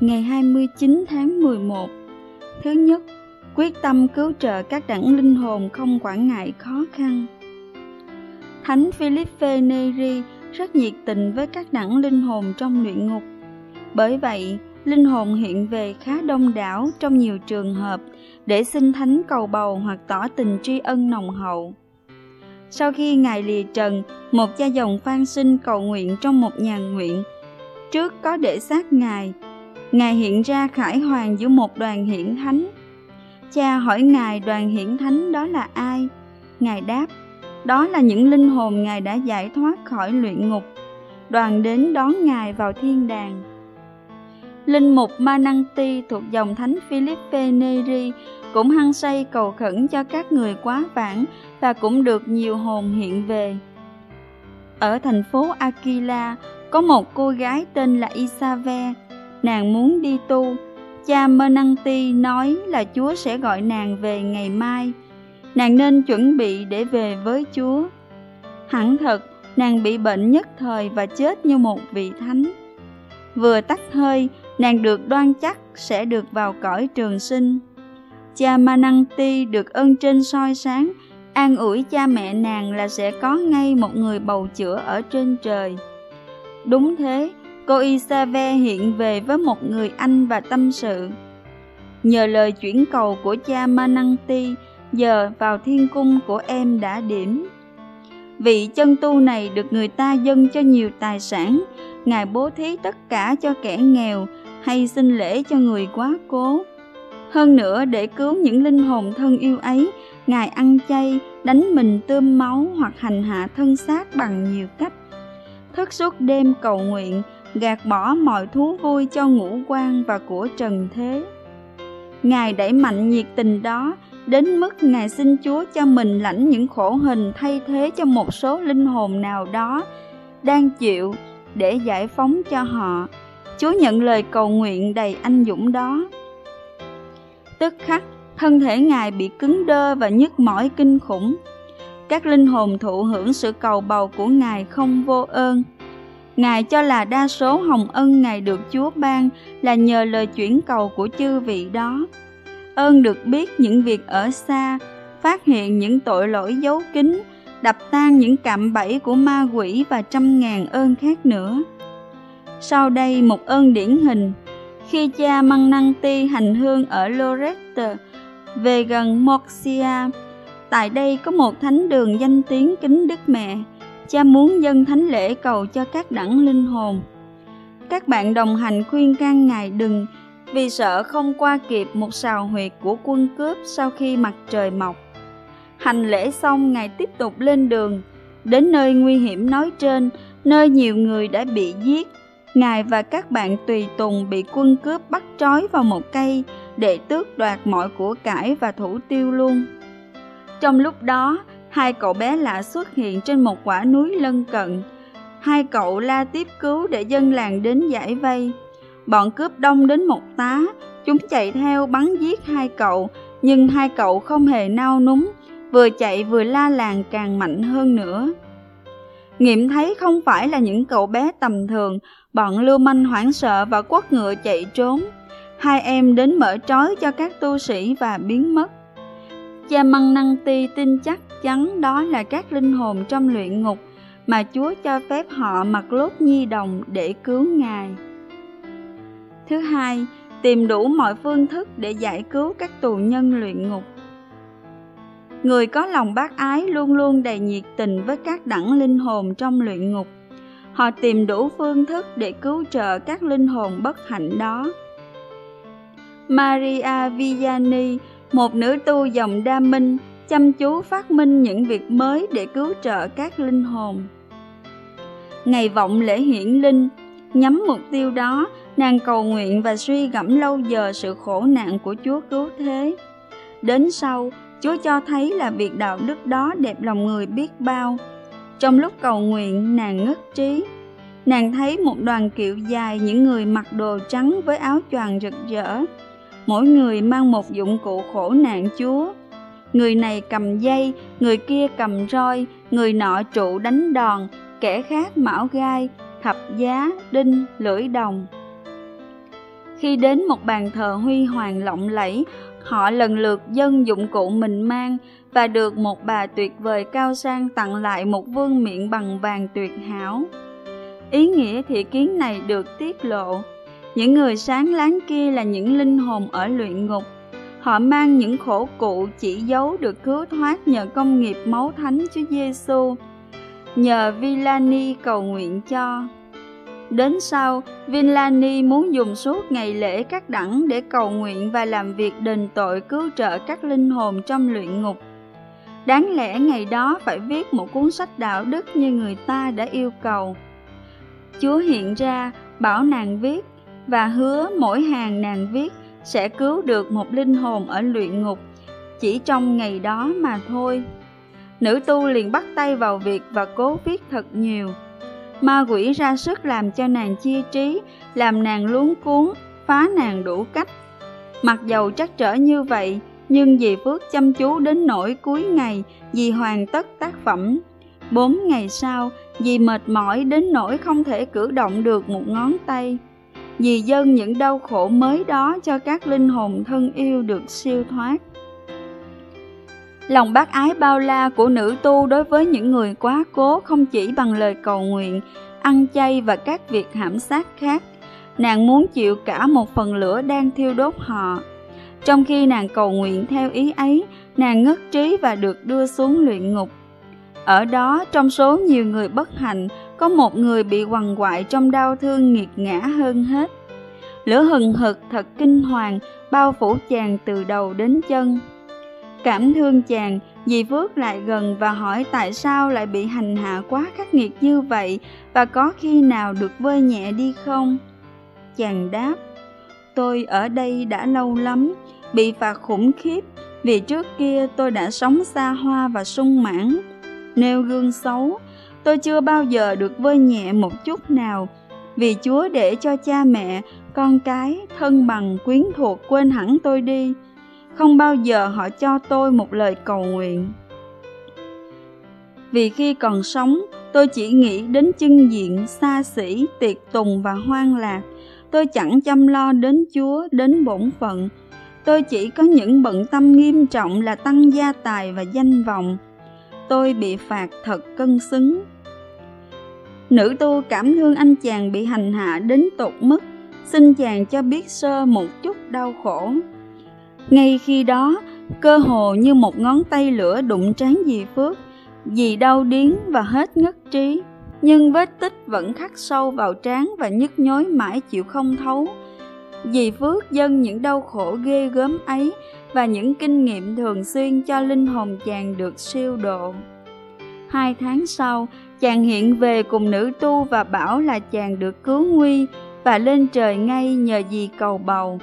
ngày 29 tháng 11. Thứ nhất, quyết tâm cứu trợ các đẳng linh hồn không quản ngại khó khăn. Thánh Philippe Neri rất nhiệt tình với các đẳng linh hồn trong luyện ngục. Bởi vậy, linh hồn hiện về khá đông đảo trong nhiều trường hợp để xin thánh cầu bầu hoặc tỏ tình tri ân nồng hậu. Sau khi Ngài lìa trần, một cha dòng phan sinh cầu nguyện trong một nhà nguyện. Trước có để xác Ngài, Ngài hiện ra khải hoàng giữa một đoàn hiển thánh. Cha hỏi Ngài đoàn hiển thánh đó là ai? Ngài đáp, đó là những linh hồn Ngài đã giải thoát khỏi luyện ngục. Đoàn đến đón Ngài vào thiên đàng. Linh mục Mananti thuộc dòng thánh Philippe Neri cũng hăng say cầu khẩn cho các người quá vãng và cũng được nhiều hồn hiện về. Ở thành phố Aquila có một cô gái tên là Isave, nàng muốn đi tu. Cha Menanti nói là Chúa sẽ gọi nàng về ngày mai. Nàng nên chuẩn bị để về với Chúa. Hẳn thật, nàng bị bệnh nhất thời và chết như một vị thánh. Vừa tắt hơi, nàng được đoan chắc sẽ được vào cõi trường sinh. Cha Mananti được ơn trên soi sáng, an ủi cha mẹ nàng là sẽ có ngay một người bầu chữa ở trên trời. Đúng thế, cô Isave hiện về với một người anh và tâm sự. Nhờ lời chuyển cầu của cha Mananti, giờ vào thiên cung của em đã điểm. Vị chân tu này được người ta dâng cho nhiều tài sản, Ngài bố thí tất cả cho kẻ nghèo hay xin lễ cho người quá cố. Hơn nữa để cứu những linh hồn thân yêu ấy, Ngài ăn chay, đánh mình tươm máu hoặc hành hạ thân xác bằng nhiều cách. Thức suốt đêm cầu nguyện, gạt bỏ mọi thú vui cho ngũ quan và của trần thế. Ngài đẩy mạnh nhiệt tình đó đến mức Ngài xin Chúa cho mình lãnh những khổ hình thay thế cho một số linh hồn nào đó đang chịu để giải phóng cho họ. Chúa nhận lời cầu nguyện đầy anh dũng đó. Tức khắc, thân thể Ngài bị cứng đơ và nhức mỏi kinh khủng. Các linh hồn thụ hưởng sự cầu bầu của Ngài không vô ơn. Ngài cho là đa số hồng ân Ngài được Chúa ban là nhờ lời chuyển cầu của chư vị đó. Ơn được biết những việc ở xa, phát hiện những tội lỗi giấu kín, đập tan những cạm bẫy của ma quỷ và trăm ngàn ơn khác nữa. Sau đây một ơn điển hình, khi cha Măng Năng Ti hành hương ở Lorette, về gần Moxia, tại đây có một thánh đường danh tiếng kính Đức Mẹ, cha muốn dân thánh lễ cầu cho các đẳng linh hồn. Các bạn đồng hành khuyên can Ngài đừng, vì sợ không qua kịp một sào huyệt của quân cướp sau khi mặt trời mọc. Hành lễ xong, Ngài tiếp tục lên đường, đến nơi nguy hiểm nói trên, nơi nhiều người đã bị giết. Ngài và các bạn tùy tùng bị quân cướp bắt trói vào một cây để tước đoạt mọi của cải và thủ tiêu luôn. Trong lúc đó, hai cậu bé lạ xuất hiện trên một quả núi lân cận. Hai cậu la tiếp cứu để dân làng đến giải vây. Bọn cướp đông đến một tá, chúng chạy theo bắn giết hai cậu, nhưng hai cậu không hề nao núng, vừa chạy vừa la làng càng mạnh hơn nữa. Nghiệm thấy không phải là những cậu bé tầm thường, bọn lưu manh hoảng sợ và quất ngựa chạy trốn. Hai em đến mở trói cho các tu sĩ và biến mất. Cha Măng Năng Ti tin chắc chắn đó là các linh hồn trong luyện ngục mà Chúa cho phép họ mặc lốt nhi đồng để cứu Ngài. Thứ hai, tìm đủ mọi phương thức để giải cứu các tù nhân luyện ngục. Người có lòng bác ái luôn luôn đầy nhiệt tình với các đẳng linh hồn trong luyện ngục. Họ tìm đủ phương thức để cứu trợ các linh hồn bất hạnh đó. Maria Vianney một nữ tu dòng đa minh, chăm chú phát minh những việc mới để cứu trợ các linh hồn. Ngày vọng lễ hiển linh, nhắm mục tiêu đó, nàng cầu nguyện và suy gẫm lâu giờ sự khổ nạn của Chúa cứu thế. Đến sau, Chúa cho thấy là việc đạo đức đó đẹp lòng người biết bao. Trong lúc cầu nguyện, nàng ngất trí. Nàng thấy một đoàn kiệu dài những người mặc đồ trắng với áo choàng rực rỡ. Mỗi người mang một dụng cụ khổ nạn Chúa. Người này cầm dây, người kia cầm roi, người nọ trụ đánh đòn, kẻ khác mão gai, thập giá, đinh, lưỡi đồng. Khi đến một bàn thờ huy hoàng lộng lẫy, họ lần lượt dâng dụng cụ mình mang và được một bà tuyệt vời cao sang tặng lại một vương miện bằng vàng tuyệt hảo. Ý nghĩa thị kiến này được tiết lộ. Những người sáng láng kia là những linh hồn ở luyện ngục. Họ mang những khổ cụ chỉ dấu được cứu thoát nhờ công nghiệp máu thánh Chúa Giêsu, nhờ Villani cầu nguyện cho. Đến sau, Villani muốn dùng suốt ngày lễ các đẳng để cầu nguyện và làm việc đền tội cứu trợ các linh hồn trong luyện ngục. Đáng lẽ ngày đó phải viết một cuốn sách đạo đức như người ta đã yêu cầu. Chúa hiện ra, bảo nàng viết, và hứa mỗi hàng nàng viết sẽ cứu được một linh hồn ở luyện ngục, chỉ trong ngày đó mà thôi. Nữ tu liền bắt tay vào việc và cố viết thật nhiều. Ma quỷ ra sức làm cho nàng chia trí, làm nàng luống cuốn, phá nàng đủ cách. Mặc dầu trắc trở như vậy, nhưng dì Phước chăm chú đến nỗi cuối ngày, dì hoàn tất tác phẩm. Bốn ngày sau, dì mệt mỏi đến nỗi không thể cử động được một ngón tay vì dân những đau khổ mới đó cho các linh hồn thân yêu được siêu thoát. Lòng bác ái bao la của nữ tu đối với những người quá cố không chỉ bằng lời cầu nguyện, ăn chay và các việc hãm sát khác. Nàng muốn chịu cả một phần lửa đang thiêu đốt họ. Trong khi nàng cầu nguyện theo ý ấy, nàng ngất trí và được đưa xuống luyện ngục. Ở đó, trong số nhiều người bất hạnh, có một người bị quằn quại trong đau thương nghiệt ngã hơn hết. Lửa hừng hực thật kinh hoàng, bao phủ chàng từ đầu đến chân. Cảm thương chàng, dì Phước lại gần và hỏi tại sao lại bị hành hạ quá khắc nghiệt như vậy và có khi nào được vơi nhẹ đi không? Chàng đáp, tôi ở đây đã lâu lắm, bị phạt khủng khiếp vì trước kia tôi đã sống xa hoa và sung mãn. Nêu gương xấu, tôi chưa bao giờ được vơi nhẹ một chút nào vì Chúa để cho cha mẹ, con cái, thân bằng, quyến thuộc quên hẳn tôi đi không bao giờ họ cho tôi một lời cầu nguyện. Vì khi còn sống, tôi chỉ nghĩ đến chân diện, xa xỉ, tiệc tùng và hoang lạc. Tôi chẳng chăm lo đến Chúa, đến bổn phận. Tôi chỉ có những bận tâm nghiêm trọng là tăng gia tài và danh vọng. Tôi bị phạt thật cân xứng. Nữ tu cảm thương anh chàng bị hành hạ đến tột mức, xin chàng cho biết sơ một chút đau khổ. Ngay khi đó, cơ hồ như một ngón tay lửa đụng trán dì Phước, dì đau điếng và hết ngất trí. Nhưng vết tích vẫn khắc sâu vào trán và nhức nhối mãi chịu không thấu. Dì Phước dâng những đau khổ ghê gớm ấy và những kinh nghiệm thường xuyên cho linh hồn chàng được siêu độ. Hai tháng sau, chàng hiện về cùng nữ tu và bảo là chàng được cứu nguy và lên trời ngay nhờ dì cầu bầu.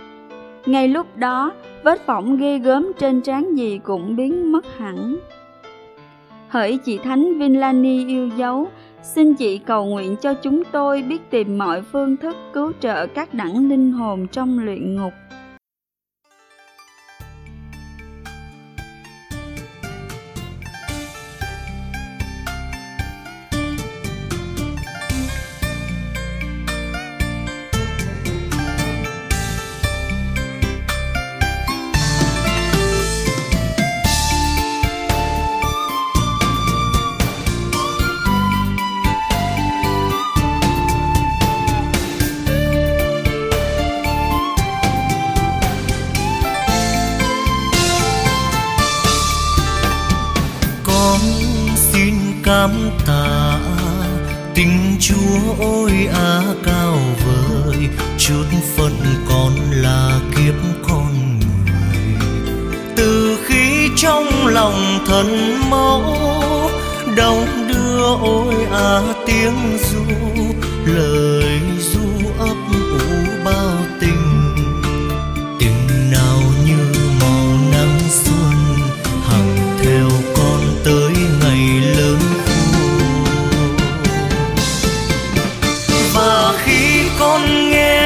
Ngay lúc đó, vết phỏng ghê gớm trên trán gì cũng biến mất hẳn. Hỡi chị Thánh Vinlani yêu dấu, xin chị cầu nguyện cho chúng tôi biết tìm mọi phương thức cứu trợ các đẳng linh hồn trong luyện ngục. Chúa ôi á cao vời, chút phận con là kiếp con người. Từ khi trong lòng thần mẫu đong đưa ôi á tiếng ru, lời ru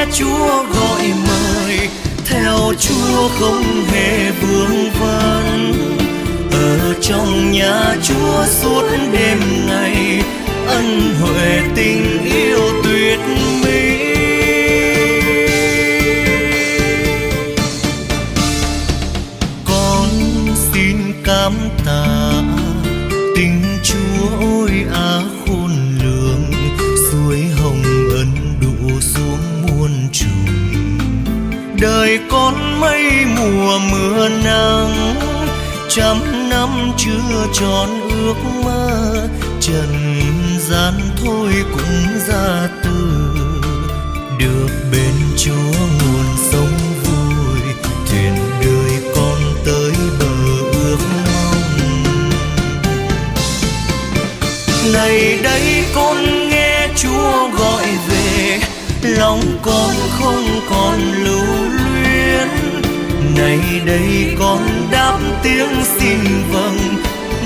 nghe Chúa gọi mời, theo Chúa không hề vương vấn ở trong nhà Chúa suốt đêm ngày, ân huệ tình yêu tuyệt vời đời con mây mùa mưa nắng, trăm năm chưa tròn ước mơ. Trần gian thôi cũng ra từ, được bên chúa nguồn sống vui. Thuyền đời con tới bờ ước mong. Này đây con nghe chúa gọi về, lòng con không còn lưu này đây con đáp tiếng xin vâng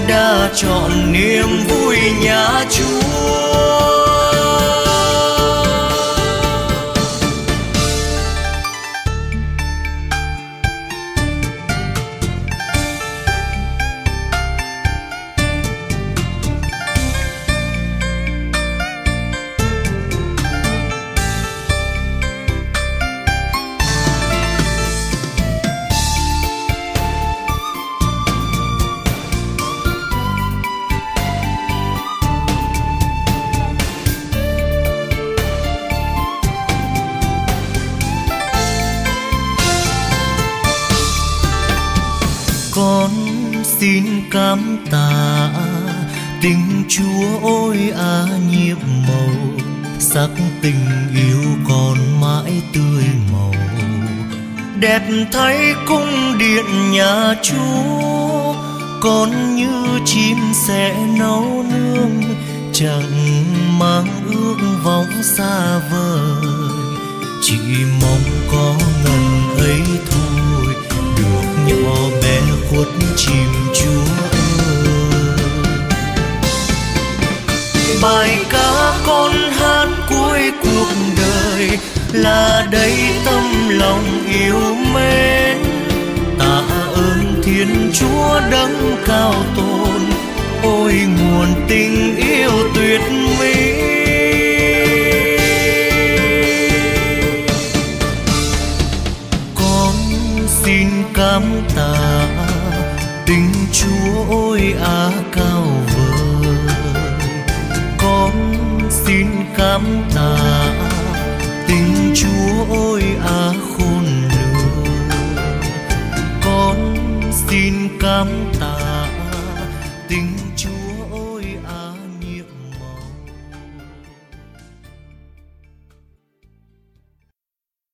đã chọn niềm vui nhà chúa. Cảm tạ. Tình chúa ôi á à nhiệm màu sắc tình yêu còn mãi tươi màu. Đẹp thấy cung điện nhà chúa con như chim sẽ nấu nương, chẳng mang ước vọng xa vời. Chỉ mong có ngần ấy thôi, được nhỏ bé khuất chìm chúa bài ca con hát cuối cuộc đời là đây tâm lòng yêu mến. Tạ ơn thiên chúa đấng cao tôn ôi nguồn tình yêu tuyệt vời chúa ôi á cao vời, con xin cảm tạ tình chúa ôi á khôn lường, con xin cảm